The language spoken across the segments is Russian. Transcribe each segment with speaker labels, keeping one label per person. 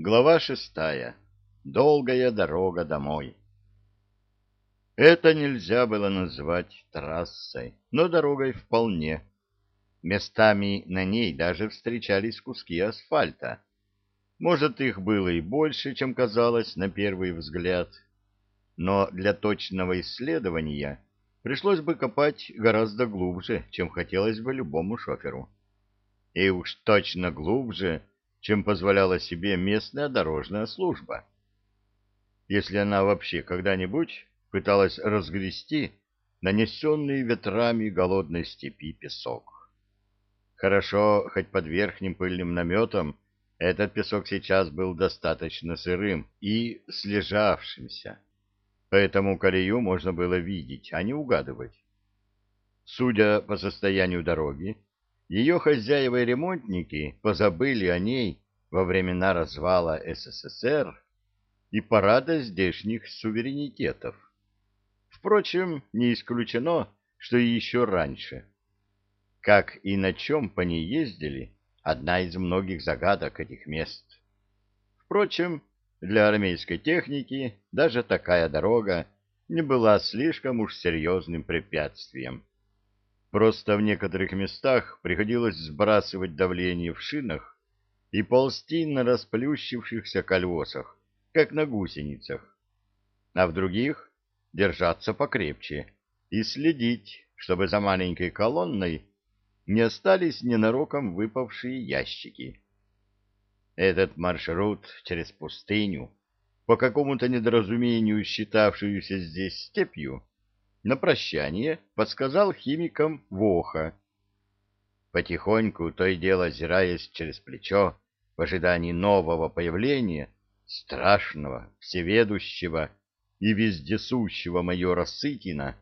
Speaker 1: Глава шестая. Долгая дорога домой. Это нельзя было назвать трассой, но дорогой вполне. Местами на ней даже встречались куски асфальта. Может, их было и больше, чем казалось на первый взгляд. Но для точного исследования пришлось бы копать гораздо глубже, чем хотелось бы любому шоферу. И уж точно глубже, чем позволяла себе местная дорожная служба. Если она вообще когда-нибудь пыталась разгрести нанесенный ветрами голодной степи песок. Хорошо, хоть под верхним пыльным наметом этот песок сейчас был достаточно сырым и слежавшимся, поэтому колею можно было видеть, а не угадывать. Судя по состоянию дороги, ее хозяева и ремонтники позабыли о ней во времена развала СССР и парада здешних суверенитетов. Впрочем, не исключено, что и еще раньше. Как и на чем по ней ездили, одна из многих загадок этих мест. Впрочем, для армейской техники даже такая дорога не была слишком уж серьезным препятствием. Просто в некоторых местах приходилось сбрасывать давление в шинах и ползти на расплющившихся колесах, как на гусеницах, а в других держаться покрепче и следить, чтобы за маленькой колонной не остались ненароком выпавшие ящики. Этот маршрут через пустыню, по какому-то недоразумению считавшуюся здесь степью, на прощание подсказал химикам Воха. Потихоньку, то и дело озираясь через плечо, в ожидании нового появления страшного, всеведущего и вездесущего майора Сытина,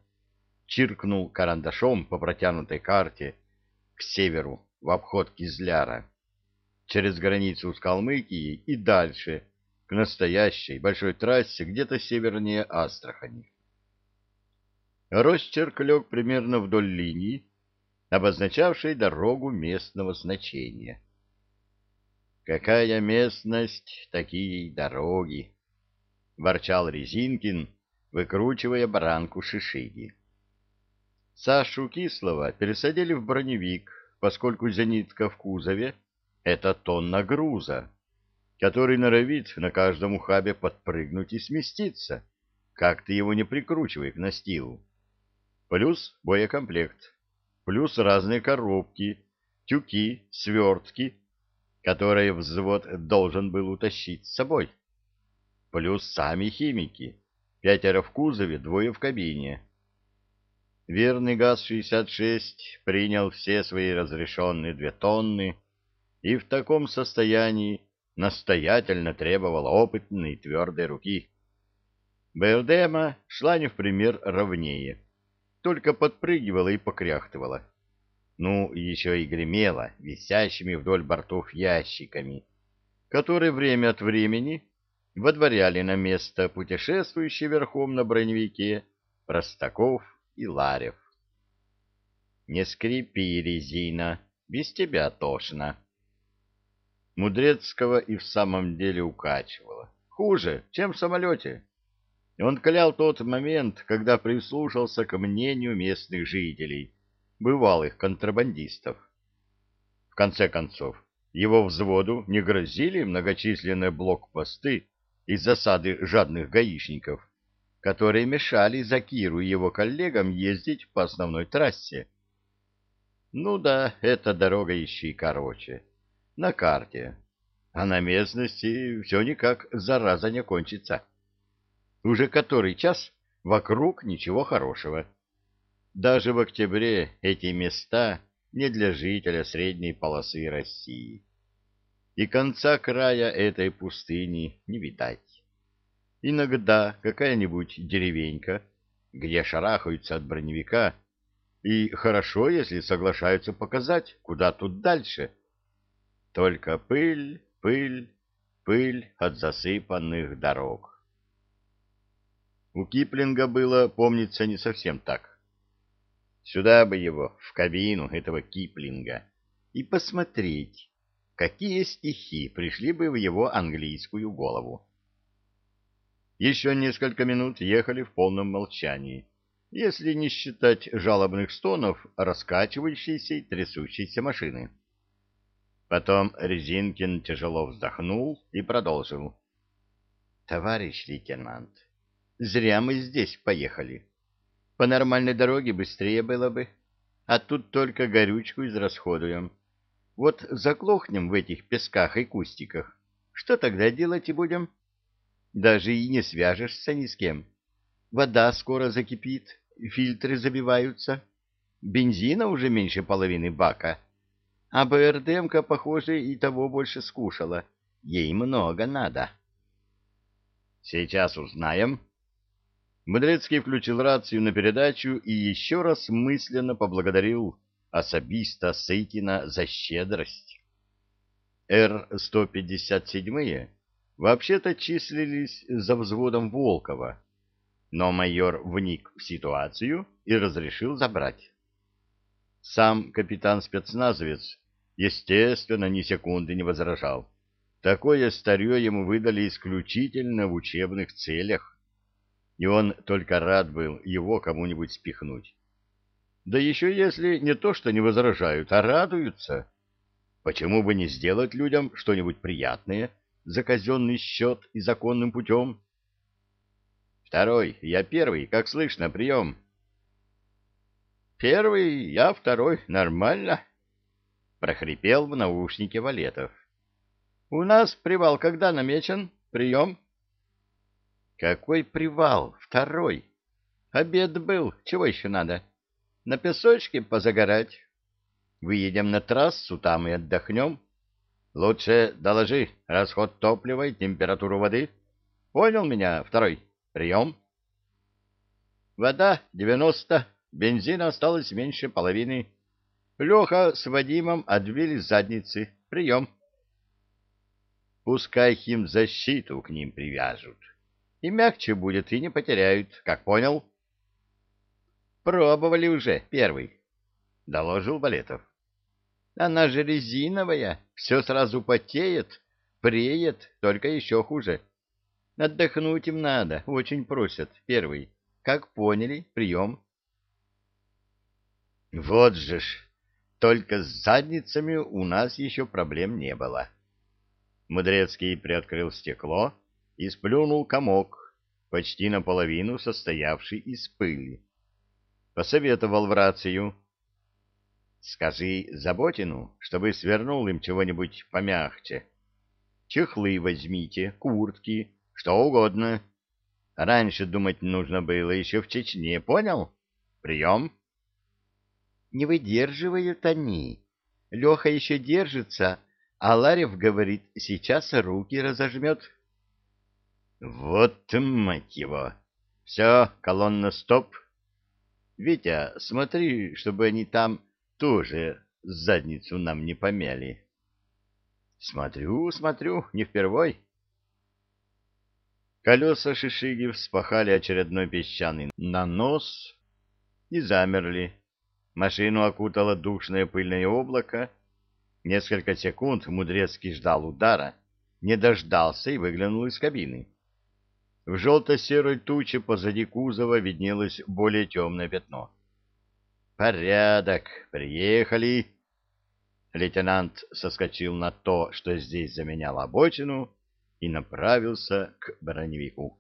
Speaker 1: чиркнул карандашом по протянутой карте к северу, в обход Кизляра, через границу с Калмыкией и дальше, к настоящей большой трассе где-то севернее Астрахани. Росчерк лег примерно вдоль линии, обозначавшей дорогу местного значения. «Какая местность, такие дороги!» — ворчал Резинкин, выкручивая баранку шишиги. Сашу Кислова пересадили в броневик, поскольку зенитка в кузове — это тонна груза, который норовит на каждом ухабе подпрыгнуть и сместиться, как ты его не прикручивай к настилу плюс боекомплект, плюс разные коробки, тюки, свертки, которые взвод должен был утащить с собой, плюс сами химики, пятеро в кузове, двое в кабине. Верный ГАЗ-66 принял все свои разрешенные две тонны и в таком состоянии настоятельно требовал опытной твердой руки. БРДМа шла не в пример ровнее только подпрыгивала и покряхтывала. Ну, еще и гремела висящими вдоль бортов ящиками, которые время от времени водворяли на место путешествующие верхом на броневике Простаков и Ларев. «Не скрипи, резина, без тебя тошно». Мудрецкого и в самом деле укачивало. Хуже, чем в самолете. Он клял тот момент, когда прислушался к мнению местных жителей, бывалых контрабандистов. В конце концов, его взводу не грозили многочисленные блокпосты и засады жадных гаишников, которые мешали Закиру и его коллегам ездить по основной трассе. Ну да, эта дорога еще и короче. На карте. А на местности все никак зараза не кончится. Уже который час вокруг ничего хорошего. Даже в октябре эти места не для жителя средней полосы России. И конца края этой пустыни не видать. Иногда какая-нибудь деревенька, где шарахаются от броневика, и хорошо, если соглашаются показать, куда тут дальше. Только пыль, пыль, пыль от засыпанных дорог. У Киплинга было, помнится, не совсем так. Сюда бы его, в кабину этого Киплинга, и посмотреть, какие стихи пришли бы в его английскую голову. Еще несколько минут ехали в полном молчании, если не считать жалобных стонов раскачивающейся и трясущейся машины. Потом Резинкин тяжело вздохнул и продолжил. — Товарищ лейтенант, зря мы здесь поехали. По нормальной дороге быстрее было бы, а тут только горючку израсходуем. Вот заглохнем в этих песках и кустиках. Что тогда делать и будем? Даже и не свяжешься ни с кем. Вода скоро закипит, фильтры забиваются. Бензина уже меньше половины бака. А БРДМка, похоже, и того больше скушала. Ей много надо. Сейчас узнаем. Мудрецкий включил рацию на передачу и еще раз мысленно поблагодарил особиста Сытина за щедрость. Р-157 вообще-то числились за взводом Волкова, но майор вник в ситуацию и разрешил забрать. Сам капитан-спецназовец, естественно, ни секунды не возражал. Такое старье ему выдали исключительно в учебных целях, и он только рад был его кому-нибудь спихнуть. Да еще если не то, что не возражают, а радуются. Почему бы не сделать людям что-нибудь приятное за казенный счет и законным путем? Второй, я первый, как слышно, прием. Первый, я второй, нормально, — прохрипел в наушнике Валетов. У нас привал когда намечен? Прием. Какой привал? Второй. Обед был, чего еще надо? — на песочке позагорать. Выедем на трассу, там и отдохнем. Лучше доложи расход топлива и температуру воды. Понял меня, второй? Прием. Вода девяносто, бензина осталось меньше половины. Леха с Вадимом отбили задницы. Прием. Пускай химзащиту к ним привяжут. И мягче будет, и не потеряют. Как понял? — Пробовали уже, первый, — доложил Балетов. Она же резиновая, все сразу потеет, преет, только еще хуже. Отдохнуть им надо, очень просят, первый. Как поняли, прием. Вот же ж, только с задницами у нас еще проблем не было. Мудрецкий приоткрыл стекло и сплюнул комок, почти наполовину состоявший из пыли посоветовал в рацию. Скажи Заботину, чтобы свернул им чего-нибудь помягче. Чехлы возьмите, куртки, что угодно. Раньше думать нужно было еще в Чечне, понял? Прием. Не выдерживают они. Леха еще держится, а Ларев говорит, сейчас руки разожмет. Вот мать его! Все, колонна стоп. Витя, смотри, чтобы они там тоже задницу нам не помяли. Смотрю, смотрю, не впервой. Колеса шишиги вспахали очередной песчаный нанос и замерли. Машину окутало душное пыльное облако. Несколько секунд Мудрецкий ждал удара, не дождался и выглянул из кабины. В желто-серой туче позади кузова виднелось более темное пятно. «Порядок! Приехали!» Лейтенант соскочил на то, что здесь заменял обочину, и направился к броневику.